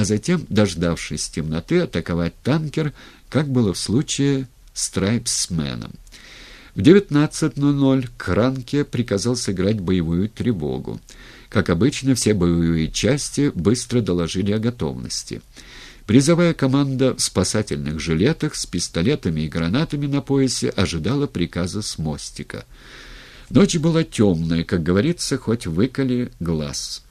а затем, дождавшись темноты, атаковать танкер, как было в случае с Трайпсменом. В 19.00 Кранке приказал сыграть боевую тревогу. Как обычно, все боевые части быстро доложили о готовности. Призовая команда в спасательных жилетах с пистолетами и гранатами на поясе ожидала приказа с мостика. Ночь была темная, как говорится, хоть выколи глаз.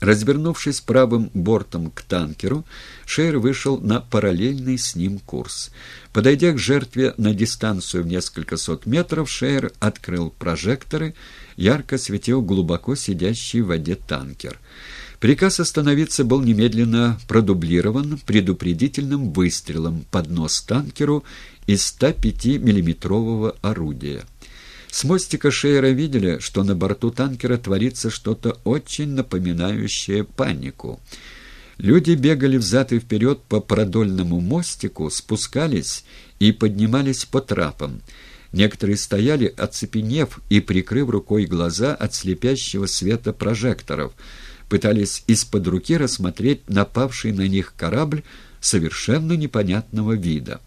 Развернувшись правым бортом к танкеру, Шейр вышел на параллельный с ним курс. Подойдя к жертве на дистанцию в несколько сот метров, Шейр открыл прожекторы, ярко светил глубоко сидящий в воде танкер. Приказ остановиться был немедленно продублирован предупредительным выстрелом под нос танкеру из 105 миллиметрового орудия. С мостика Шейера видели, что на борту танкера творится что-то очень напоминающее панику. Люди бегали взад и вперед по продольному мостику, спускались и поднимались по трапам. Некоторые стояли, оцепенев и прикрыв рукой глаза от слепящего света прожекторов, пытались из-под руки рассмотреть напавший на них корабль совершенно непонятного вида.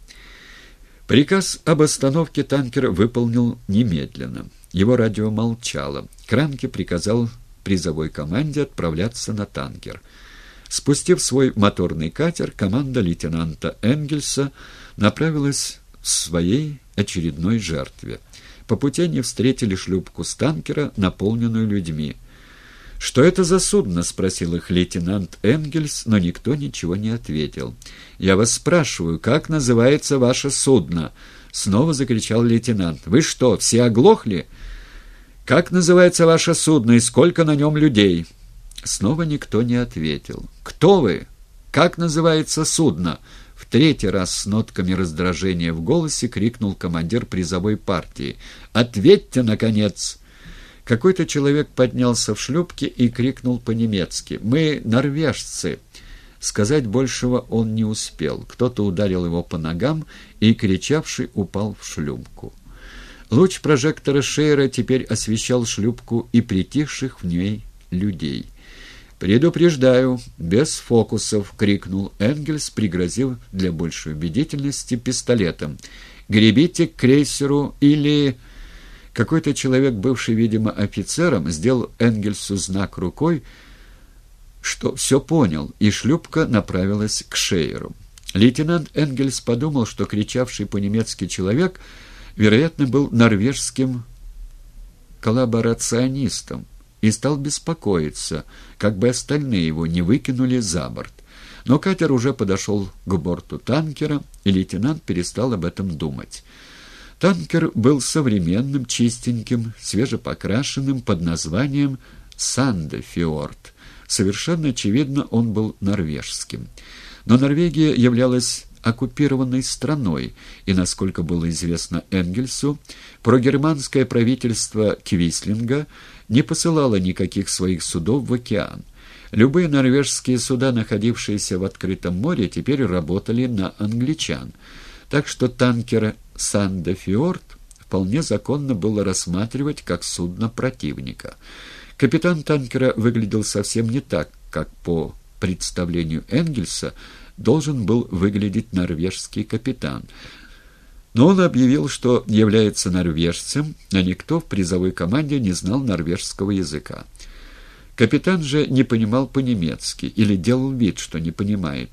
Приказ об остановке танкера выполнил немедленно. Его радио молчало. Кранке приказал призовой команде отправляться на танкер. Спустив свой моторный катер, команда лейтенанта Энгельса направилась к своей очередной жертве. По пути они встретили шлюпку с танкера, наполненную людьми. «Что это за судно?» — спросил их лейтенант Энгельс, но никто ничего не ответил. «Я вас спрашиваю, как называется ваше судно?» — снова закричал лейтенант. «Вы что, все оглохли?» «Как называется ваше судно и сколько на нем людей?» Снова никто не ответил. «Кто вы? Как называется судно?» В третий раз с нотками раздражения в голосе крикнул командир призовой партии. «Ответьте, наконец!» Какой-то человек поднялся в шлюпке и крикнул по-немецки «Мы норвежцы!». Сказать большего он не успел. Кто-то ударил его по ногам, и кричавший упал в шлюпку. Луч прожектора Шейра теперь освещал шлюпку и притихших в ней людей. «Предупреждаю, без фокусов!» — крикнул Энгельс, пригрозив для большей убедительности пистолетом. «Гребите к крейсеру или...» Какой-то человек, бывший, видимо, офицером, сделал Энгельсу знак рукой, что все понял, и шлюпка направилась к Шейеру. Лейтенант Энгельс подумал, что кричавший по-немецки человек, вероятно, был норвежским коллаборационистом, и стал беспокоиться, как бы остальные его не выкинули за борт. Но катер уже подошел к борту танкера, и лейтенант перестал об этом думать. Танкер был современным, чистеньким, свежепокрашенным под названием «Сандефиорд». Совершенно очевидно, он был норвежским. Но Норвегия являлась оккупированной страной, и, насколько было известно Энгельсу, прогерманское правительство Квислинга не посылало никаких своих судов в океан. Любые норвежские суда, находившиеся в открытом море, теперь работали на англичан. Так что танкер Сандефиорд вполне законно было рассматривать как судно противника. Капитан танкера выглядел совсем не так, как по представлению Энгельса должен был выглядеть норвежский капитан. Но он объявил, что является норвежцем, а никто в призовой команде не знал норвежского языка. Капитан же не понимал по-немецки или делал вид, что не понимает,